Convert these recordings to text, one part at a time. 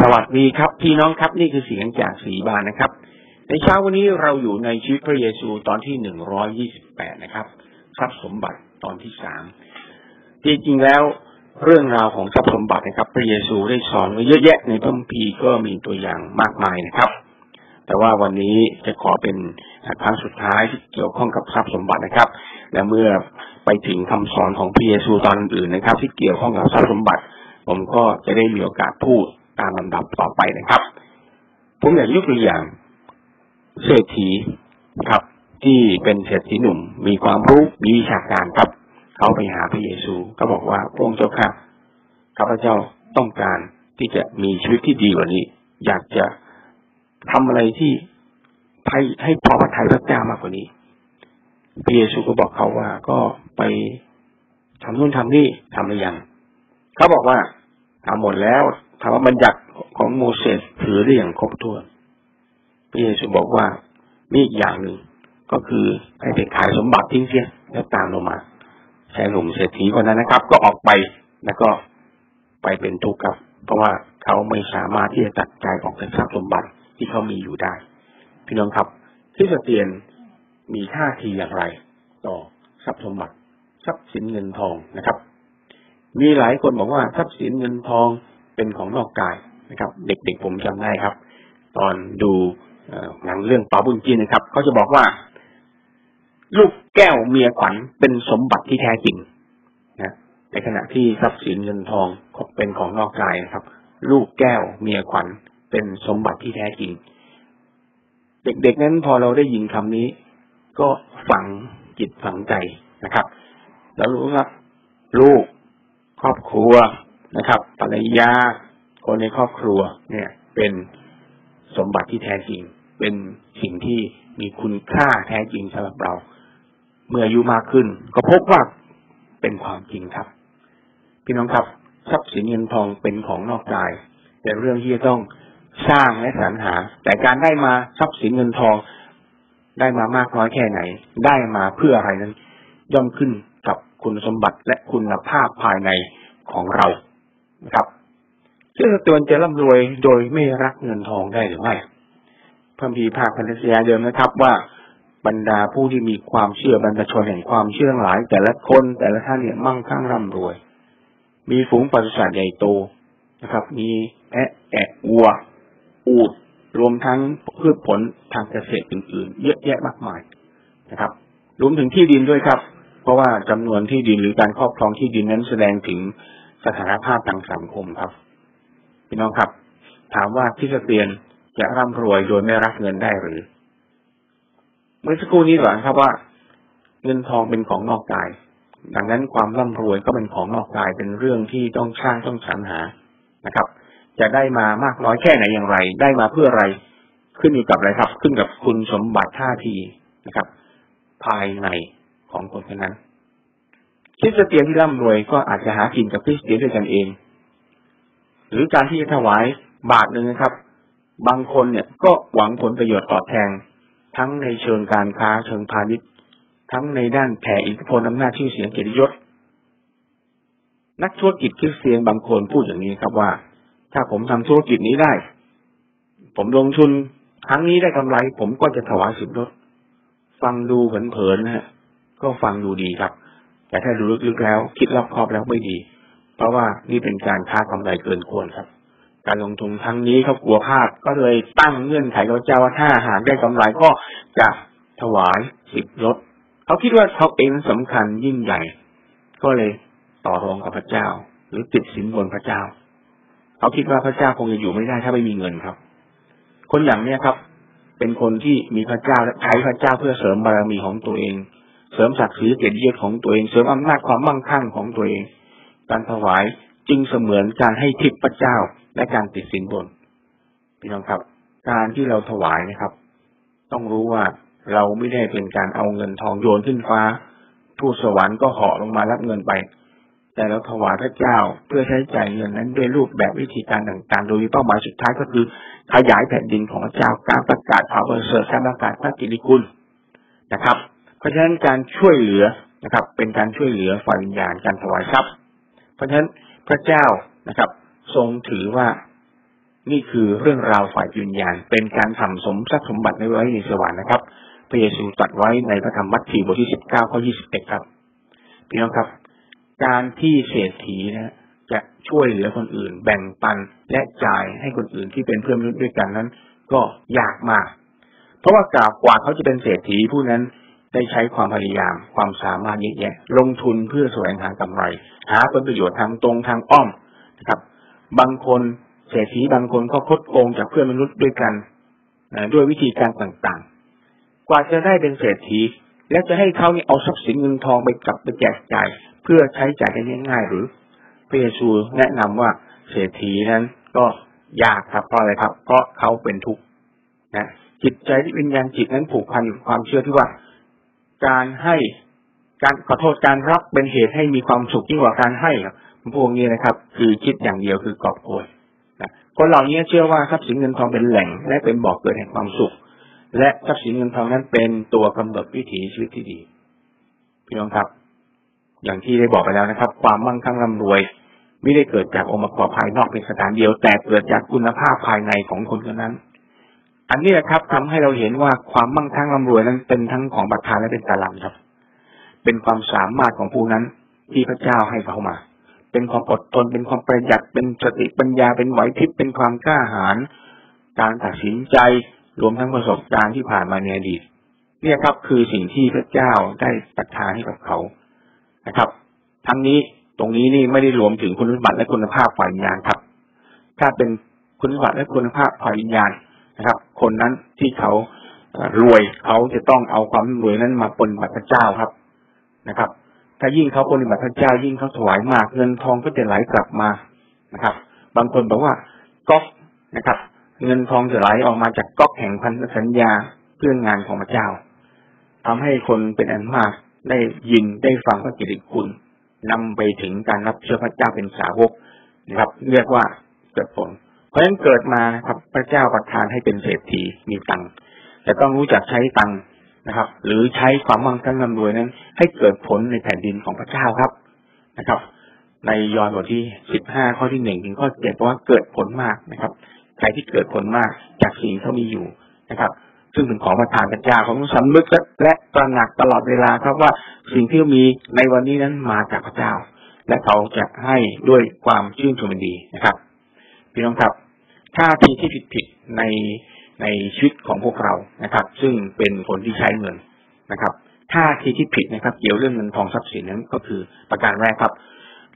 สวัสดีครับ พี่น้องครับนี่คือเสียงจากสีบานนะครับ ในเช้าวันนี้เราอยู่ในชีวิตพระเยซูตอนที่หนึ่งร้อยี่สิบแปดนะครับ ทรัพย์สมบัติตอนที่สามจริงๆแล้วเรื่องราวของทรัพย์สมบัตินะครับ พระเยซูได้สอนไว้เยอะแยะในพระคัมภีร์ก็มีตัวอย่างมากมายนะครับ แต่ว่าวันนี้จะขอเป็นครั้งสุดท้ายที่เกี่ยวข้องกับทรัพย์สมบัตินะครับ และเมื่อไปถึงคำสอนของพระเยซูตอนอื่นนะครับ ที่เกี่ยวข้องกับทรัพย์สมบัติ ผมก็จะได้มีโอกาสพูด ตามลำดับต่อไปนะครับ ผมอยากยกตัวอย่างเศรษฐีครับ ที่เป็นเศรษฐีหนุ่ม มีความรู้มีวิชาการครับ เขาไปหาพระเยซูก็บอกว่าพระองค์เจ้าค่ะข้าพเจ้าต้องการที่จะมีชีวิตที่ดีกว่านี้ อยากจะทำอะไรที่ให้ให้พอพระทัยพระเจ้ามากกว่านี้พระเยซูก็บอกเขาว่าก็ไปทำนู่นทำนี่ทำหรือยัง เขาบอกว่าทำหมดแล้ว ถามว่าบัญญัติของโมเสสถือได้อย่างครบถ้วนพระเยซูบอกว่ามีอีกอย่างหนึ่งก็คือให้ไปขายสมบัติทิ้งเสียแล้วตามลงมาชายหนุ่มเศรษฐีคนนั้นนะครับ ก็ออกไปแล้วก็ไปเป็นทุกข์ครับ เพราะว่าเขาไม่สามารถที่จะตัดใจออกจากทรัพย์สมบัติที่เขามีอยู่ได้ พี่น้องครับที่สเตียนมีท่าทีอย่างไร ต่อทรัพย์สมบัติ ทรัพย์สินเงินทองนะครับ มีหลายคนบอกว่าทรัพย์สินเงินทอง เป็นของนอกกายนะครับ เด็กๆผมจำได้ครับ ตอนดูหนังเรื่องปาบุญจีนนะครับเขาจะบอกว่า ลูกแก้วเมียขวัญเป็นสมบัติที่แท้จริงนะในขณะที่ทรัพย์สินเงินทองเป็นของนอกกายนะครับ ลูกแก้วเมียขวัญเป็นสมบัติที่แท้จริง เด็กๆนั้นพอเราได้ยินคำนี้ ก็ฝังจิตฝังใจนะครับ แล้วรู้ว่าลูกครอบครัว นะครับภรรยาคนในครอบครัวเนี่ย เป็นสมบัติที่แท้จริง เป็นสิ่งที่มีคุณค่าแท้จริงสำหรับเรา เมื่ออายุมากขึ้น ก็พบว่าเป็นความจริงครับ พี่น้องครับ ทรัพย์สินเงินทองเป็นของนอกกายเป็นเรื่องที่จะต้องสร้างและสรรหา แต่การได้มาทรัพย์สินเงินทอง ได้มามากน้อยแค่ไหน ได้มาเพื่ออะไรนั้น ย่อมขึ้นกับคุณสมบัติและคุณภาพภายในของเรา นะครับซึ่งตัวจะร่ำรวยโดยไม่รักเงินทองได้หรือไม่พระพีภาคพันธสัญญาเดิมนะครับว่าบรรดาผู้ที่มีความเชื่อบรรพชนแห่งความเชื่อหลาย แต่ละคนแต่ละท่านเนี่ยมั่งคั่งร่ำรวย มีฝูงปศุสัตว์ใหญ่โตนะครับ มีแพะแกะวัว อูดรวมทั้งพืชผลทางเกษตรอื่นๆ เยอะแยะมากมายนะครับ รวมถึงที่ดินด้วยครับ เพราะว่าจำนวนที่ดินหรือการครอบครองที่ดินนั้นแสดงถึง สถานภาพทางสังคมครับพี่น้องครับ ถามว่าที่สเตียนจะร่ำรวยโดยไม่รักเงินได้หรือ เมื่อสักครู่นี้หลังครับว่า เงินทองเป็นของนอกกาย ดังนั้นความร่ำรวยก็เป็นของนอกกายเป็นเรื่องที่ต้องสร้างต้องสรรหานะครับ จะได้มามากน้อยแค่ไหนอย่างไร ได้มาเพื่ออะไรขึ้นอยู่กับอะไรครับ ขึ้นกับคุณสมบัติท่าทีนะครับ ภายในของคนคนนั้น คริสเตียนที่ร่ำรวยก็อาจจะหากินกับคริสเตียนด้วยกันเอง หรือการที่จะถวายบาทหนึ่งนะครับ บางคนเนี่ยก็หวังผลประโยชน์ตอบแทนทั้งในเชิงการค้าเชิงพาณิชย์ ทั้งในด้านแผ่อิทธิพลอำนาจชื่อเสียงเกียรติยศนักธุรกิจคริสเตียนบางคนพูดอย่างนี้ครับว่า ถ้าผมทำธุรกิจนี้ได้ ผมลงทุนครั้งนี้ได้กำไร ผมก็จะถวายสิบรถฟังดูเผินๆนะฮะก็ฟังดูดีครับ แต่ถ้าดูลึกๆแล้ว คิดรอบคอบแล้วไม่ดี เพราะว่านี่เป็นการค้ากำไรเกินควรครับ การลงทุนครั้งนี้เขากลัวพลาดก็เลยตั้งเงื่อนไขกับเจ้าว่าถ้าหากได้กำไรก็จะถวายสิบรถเขาคิดว่าเขาเองสำคัญยิ่งใหญ่ ก็เลยต่อรองกับพระเจ้า หรือติดสินบนพระเจ้าเขาคิดว่าพระเจ้าคงจะอยู่ไม่ได้ถ้าไม่มีเงินครับ คนอย่างเนี้ยครับ เป็นคนที่มีพระเจ้าและใช้พระเจ้าเพื่อเสริมบารมีของตัวเอง เสริมศักดิ์ศรีเกียรติยศของตัวเอง เสริมอำนาจความมั่งคั่งของตัวเอง การถวายจึงเสมือนการให้ทิพพระเจ้าและการติดสินบนพี่น้องครับ การที่เราถวายนะครับ ต้องรู้ว่าเราไม่ได้เป็นการเอาเงินทองโยนขึ้นฟ้าทูตสวรรค์ก็เหาะลงมารับเงินไป แต่เราถวายพระเจ้าเพื่อใช้จ่ายเงินนั้นด้วยรูปแบบวิธีการต่างๆ โดยมีเป้าหมายสุดท้ายก็คือ ขยายแผ่นดินของพระเจ้าการประกาศข่าวประเสริฐการประกาศพระกิติคุณนะครับ เพราะฉะนั้นการช่วยเหลือนะครับ เป็นการช่วยเหลือฝ่ายวิญญาณการถวายทรัพย์ เพราะฉะนั้นพระเจ้านะครับ ทรงถือว่านี่คือเรื่องราวฝ่ายวิญญาณ เป็นการทำสมทรัพย์สมบัติไว้ในสวรรค์นะครับพระเยซูตรัสไว้ในพระธรรมมัทธิวบทที่สิบเก้าข้อยี่สิบเอ็ดครับพี่น้องครับ การที่เศรษฐีนะจะช่วยเหลือคนอื่น แบ่งปันและจ่ายให้คนอื่นที่เป็นเพื่อนมนุษย์ด้วยกันนั้น ก็ยากมาก เพราะว่ากากว่าเขาจะเป็นเศรษฐีผู้นั้น ได้ใช้ความพยายาม ความสามารถเยอะแยะ ลงทุนเพื่อแสวงหากำไร หาผลประโยชน์ทางตรงทางอ้อมนะครับ บางคนเศรษฐีบางคนก็คดโกงจากเพื่อนมนุษย์ด้วยกันด้วยวิธีการต่างๆ กว่าจะได้เป็นเศรษฐี และจะให้เขาเนี่ยเอาทรัพย์สินเงินทองไปกลับไปแจกจ่ายเพื่อใช้จ่ายได้ง่ายๆหรือพระเยซูแนะนำว่าเศรษฐีนั้นก็ยากครับเพราะอะไรครับ เพราะเขาเป็นทุกข์นะจิตใจที่วิญญาณจิตนั้นผูกพันความเชื่อที่ว่า การให้การขอโทษการรับเป็นเหตุให้มีความสุขยิ่งกว่าการให้ครับพวกนี้นะครับ คือคิดอย่างเดียวคือกอบโกยนะคนเหล่านี้เชื่อว่าทรัพย์สินเงินทองเป็นแหล่ง และเป็นบ่อกเกิดแห่งความสุข และทรัพย์สินเงินทองนั้นเป็นตัวกำหนดวิถีชีวิตที่ดีพี่น้องครับ อย่างที่ได้บอกไปแล้วนะครับ ความมั่งคั่งร่ำรวย ไม่ได้เกิดจากองค์ประกอบภายนอกเป็นสถานเดียว แต่เกิดจากคุณภาพภายในของคนคนนั้น อันนี้นะครับทำให้เราเห็นว่าความมั่งคั่งร่ำรวยนั้นเป็นทั้งของปรทานและเป็นตาลังครับ เป็นความสามารถของผู้นั้นที่พระเจ้าให้เขามา เป็นความอดทนเป็นความประหยัดเป็นสติปัญญาเป็นไหวพริบเป็นความกล้าหาญการตัดสินใจรวมทั้งประสบการณ์ที่ผ่านมาในอดีตเนี่ยครับ คือสิ่งที่พระเจ้าได้ประทานให้กับเขานะครับ ทั้งนี้ตรงนี้นี่ไม่ได้รวมถึงคุณสมบัติและคุณภาพฝ่ายวิญญาณครับ ถ้าเป็นคุณสมบัติและคุณภาพฝ่ายวิญญาณ คนนั้นที่เขารวยเขาจะต้องเอาความรวยนั้นมาปนบัตรพระเจ้าครับนะครับ ถ้ายิ่งเขาปนบัตรพระเจ้า ยิ่งเขาถวายมากเงินทองก็จะไหลกลับมานะครับ บางคนบอกว่าก๊อกนะครับ เงินทองจะไหลออกมาจากก๊อกแห่งพันธสัญญาเพื่องานของพระเจ้าทำให้คนเป็นอันมากได้ยินได้ฟังพระกิตติคุณนำไปถึงการรับเชื่อพระเจ้าเป็นสาวกนะครับ เรียกว่าเกิดผล เพราะฉะนั้นเกิดมาครับ พระเจ้าประทานให้เป็นเศรษฐีมีตังค์แต่ต้องรู้จักใช้ตังค์นะครับ หรือใช้ความมั่งคั่งร่ำรวยนั้น ให้เกิดผลในแผ่นดินของพระเจ้าครับนะครับ ในยอห์นบทที่สิบห้าข้อที่หนึ่งถึงข้อเจ็ดว่าเกิดผลมากนะครับ ใครที่เกิดผลมากจากสิ่งที่มีอยู่นะครับ ซึ่งเป็นของประทานพระเจ้าของสำนึกและตระหนักตลอดเวลาครับว่าสิ่งที่มีในวันนี้นั้นมาจากพระเจ้า และเขาจะให้ด้วยความชื่นชมดีนะครับ พี่น้องครับท่าทีที่ผิดผิดในในชีวิตของพวกเรานะครับ ซึ่งเป็นคนที่ใช้เงินนะครับท่าทีที่ผิดนะครับ เกี่ยวเรื่องเงินทองทรัพย์สินนั้นก็คือประการแรกครับ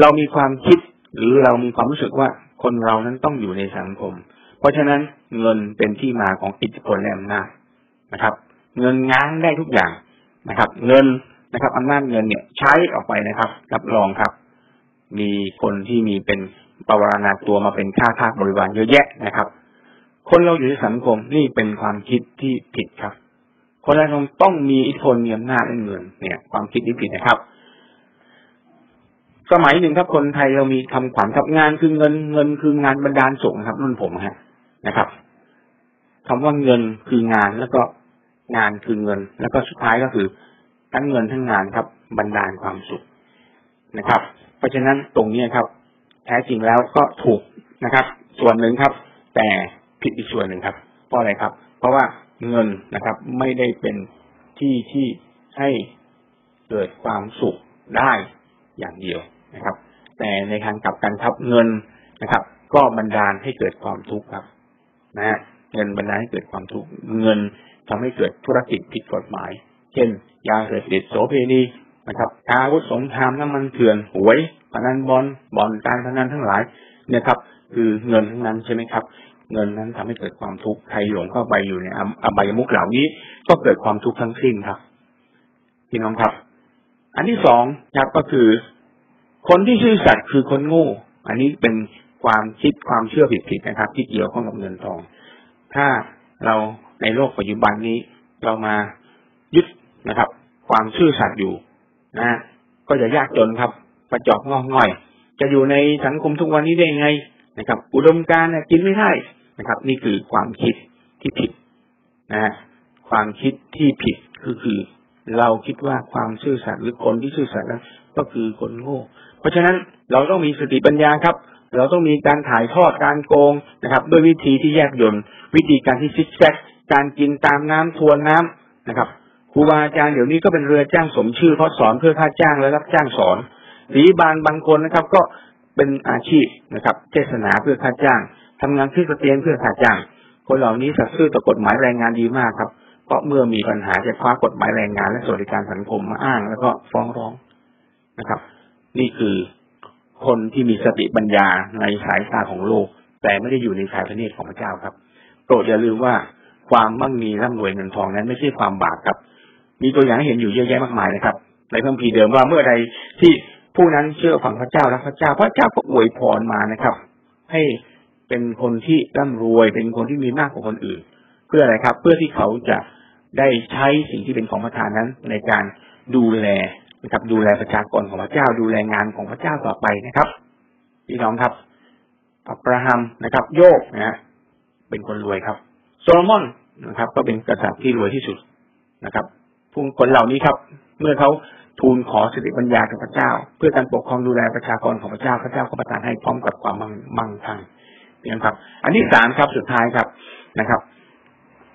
เรามีความคิดหรือเรามีความรู้สึกว่าคนเรานั้นต้องอยู่ในสังคม เพราะฉะนั้นเงินเป็นที่มาของอิทธิพลและอำนาจนะครับ เงินง้างได้ทุกอย่างนะครับ เงินนะครับอำนาจเงินเนี่ยใช้ออกไปนะครับ รับรองครับ มีคนที่มีเป็น ปวารณาตัวมาเป็นข้าทาสบริวารเยอะแยะนะครับ คนเราอยู่ในสังคมนี่เป็นความคิดที่ผิดครับ คนเราต้องมีอิทธิพลมีอำนาจเงินเนี่ย ความคิดที่ผิดนะครับ สมัยหนึ่งครับคนไทยเรามีคำขวัญครับงานคือเงินเงินคืองานบรรดาลส่งครับรุ่นผมฮะนะครับคำว่าเงินคืองานแล้วก็งานคือเงิน แล้วก็สุดท้ายก็คือทั้งเงินทั้งงานครับบรรดาลความสุขนะครับ เพราะฉะนั้นตรงนี้ครับ แท้จริงแล้วก็ถูกนะครับ ส่วนหนึ่งครับ แต่ผิดอีกส่วนหนึ่งครับ เพราะอะไรครับ เพราะว่าเงินนะครับ ไม่ได้เป็นที่ที่ให้เกิดความสุขได้อย่างเดียวนะครับ แต่ในทางกลับกันครับเงินนะครับ ก็บันดาลให้เกิดความทุกข์ครับ นะฮะเงินบันดาลให้เกิดความทุกข์เงินทำให้เกิดธุรกิจผิดกฎหมาย เช่น ยาเสพติดโสเพณี นะครับอาวุธสงครามน้ำมันเถื่อนหวยพนันบอลบ่อนการพนันทั้งหลายเนี่ยครับ คือเงินทั้งนั้นใช่ไหมครับ เงินนั้นทำให้เกิดความทุกข์ใครหลงเข้าไปอยู่ในอบายมุกเหล่านี้ ก็เกิดความทุกข์ทั้งสิ้นครับพี่น้องครับ อันที่สองครับก็คือ คนที่ชื่อสัตว์คือคนโง่อันนี้เป็นความคิดความเชื่อผิดๆนะครับ ที่เกี่ยวข้องกับเงินทอง ถ้าเราในโลกปัจจุบันนี้เรามายึดนะครับ ความชื่อสัตว์อยู่ นะ ก็จะยากจนครับ ประจอบงอกง่อย จะอยู่ในสังคมทุกวันนี้ได้ไงนะครับ อุดมการณ์กินไม่ได้นะครับ นี่คือความคิดที่ผิดนะความคิดที่ผิดคือคือ เราคิดว่าความซื่อสัตย์หรือคนที่ซื่อสัตย์นั้นก็คือคนโง่ เพราะฉะนั้นเราต้องมีสติปัญญาครับ เราต้องมีการถ่ายทอดการโกงนะครับ ด้วยวิธีที่แยบยลวิธีการที่ซิกแซกการกินตามน้ำทวนน้ำนะครับ ครูบาอาจารย์เดี๋ยวนี้ก็เป็นเรือจ้างสมชื่อเพราสอนเพื่อค่าจ้างและรับจ้างสอนสีบานบางคนนะครับ ก็เป็นอาชีพนะครับ เทศนาเพื่อค่าจ้างทำงานขึ้นสเตียนเพื่อค่าจ้าง คนเหล่านี้สัตย์ซื่อต่อกฎหมายแรงงานดีมากครับเพราะเมื่อมีปัญหาจะคว้ากฎหมายแรงงาน และสวัสดิการสังคมมาอ้าง แล้วก็ฟ้องร้องนะครับ นี่คือคนที่มีสติปัญญาในสายตาของโลก แต่ไม่ได้อยู่ในสายพระเนตรของพระเจ้าครับโปรดอย่าลืมว่าความมั่งมีร่ำรวยเงินทองนั้นไม่ใช่ความบาปครับ มีตัวอย่างให้เห็นอยู่เยอะแยะมากมายนะครับ ในพระคัมภีร์เดิมว่าเมื่อใดที่ผู้นั้นเชื่อฝังพระเจ้าและพระเจ้า พระเจ้าก็อวยพรมานะครับ ให้เป็นคนที่ร่ำรวย เป็นคนที่มีมากกว่าคนอื่น เพื่ออะไรครับ เพื่อที่เขาจะได้ใช้สิ่งที่เป็นของประทานนั้น ในการดูแลนะครับดูแลประชากรของพระเจ้า ดูแลงานของพระเจ้าต่อไปนะครับพี่น้องครับอับราฮัมนะครับ โยกนะฮะเป็นคนรวยครับ โซโลมอนนะครับ ก็เป็นกษัตริย์ที่รวยที่สุดนะครับ ผู้คนเหล่านี้ครับ เมื่อเขาทูลขอสติปัญญาจากพระเจ้า เพื่อการปกครองดูแลประชากรของพระเจ้าพระเจ้าก็ประทานให้พร้อมกับความมั่งมั่งคั่งนะครับ อันที่สามครับสุดท้ายครับนะครับ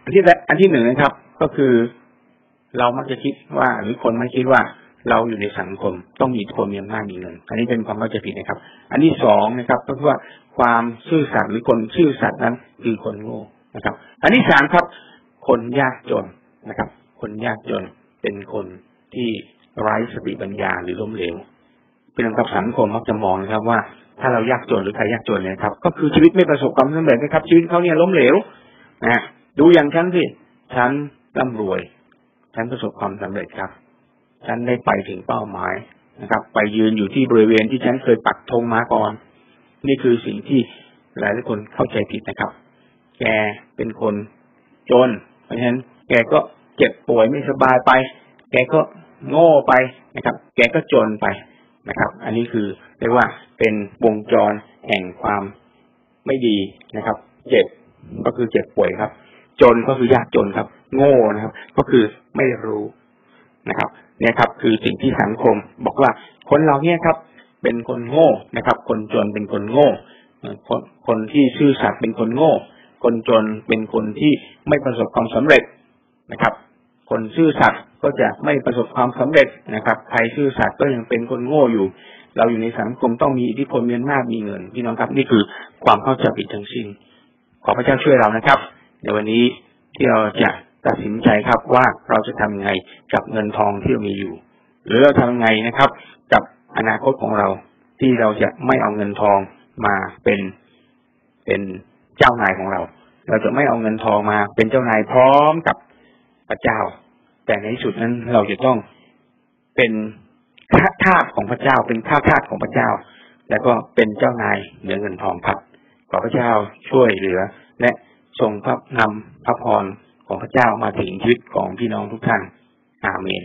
อันที่อันที่หนึ่งนะครับ ก็คือเรามักจะคิดว่าหรือคนมักคิดว่าเราอยู่ในสังคมต้องมีคนมีอำนาจมีเงิน อันนี้เป็นความเข้าใจผิดนะครับ อันที่สองนะครับ ก็คือว่าความซื่อสัตย์หรือคนซื่อสัตย์นั้นคือคนโง่นะครับ อันที่สามครับ คนยากจนนะครับ คนยากจน เป็นคนที่ไร้สติปัญญาหรือล้มเหลว เป็นกับสังคมมักจะมองนะครับว่าถ้าเรายากจนหรือใครยากจนเนี่ยครับ ก็คือชีวิตไม่ประสบความสำเร็จนะครับ ชีวิตเขาเนี่ยล้มเหลวนะดูอย่างฉันสิฉันร่ำรวย ฉันประสบความสำเร็จครับ ฉันได้ไปถึงเป้าหมายนะครับ ไปยืนอยู่ที่บริเวณที่ฉันเคยปักธงมาก่อน นี่คือสิ่งที่หลายคนเข้าใจผิดนะครับ แกเป็นคนจน เพราะฉะนั้นแกก็ เจ็บป่วยไม่สบายไป แกก็โง่ไปนะครับ แกก็จนไปนะครับ อันนี้คือเรียกว่าเป็นวงจรแห่งความไม่ดีนะครับ เจ็บก็คือเจ็บป่วยครับ จนก็คือยากจนครับ โง่นะครับ ก็คือไม่รู้นะครับ เนี่ยครับ คือสิ่งที่สังคมบอกว่าคนเราเนี่ยครับ เป็นคนโง่นะครับ คนจนเป็นคนโง่ คนคนที่ชื่อสัตย์เป็นคนโง่ คนจนเป็นคนที่ไม่ประสบความสำเร็จ นะครับ คนชื่อสัตย์ก็จะไม่ประสบความสำเร็จนะครับใครชื่อสัตย์ก็ยังเป็นคนโง่อยู่ เราอยู่ในสังคมต้องมีอิทธิพลมีอำนาจมีเงินพี่น้องครับ นี่คือความเข้าใจผิดทั้งสิ้น ขอพระเจ้าช่วยเรานะครับ ในวันนี้ที่เราจะตัดสินใจครับว่าเราจะทำไงกับเงินทองที่เรามีอยู่ หรือเราทำไงนะครับ กับอนาคตของเราที่เราจะไม่เอาเงินทองมาเป็นเป็นเจ้านายของเรา เราจะไม่เอาเงินทองมาเป็นเจ้านายพร้อมกับ พระเจ้า แต่ในที่สุดนั้นเราจะต้องเป็นข้าทาสของพระเจ้า เป็นข้าทาสของพระเจ้า แล้วก็เป็นเจ้านายเหนือเงินทองครับขอพระเจ้าช่วยเหลือ และทรงพระนำพระพรของพระเจ้ามาถึงชีวิตของพี่น้องทุกท่านอาเมน